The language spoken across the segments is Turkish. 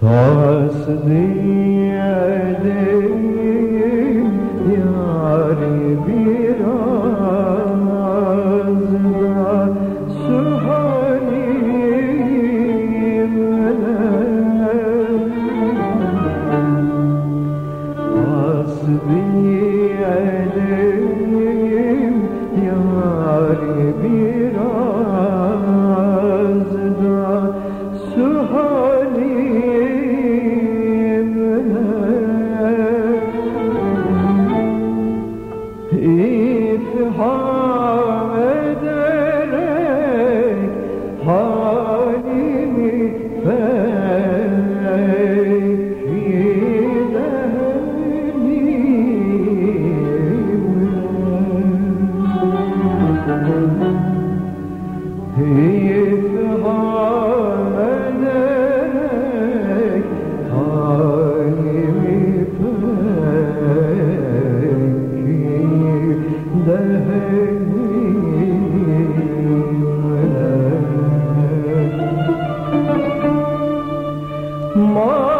Tasdiyelim yâri biraz da Sübhanim Tasdiyelim yâri biraz more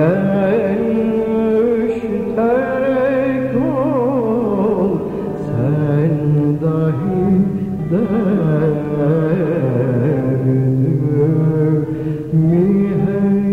Gelmiş terk ol sen dahi derdimi hey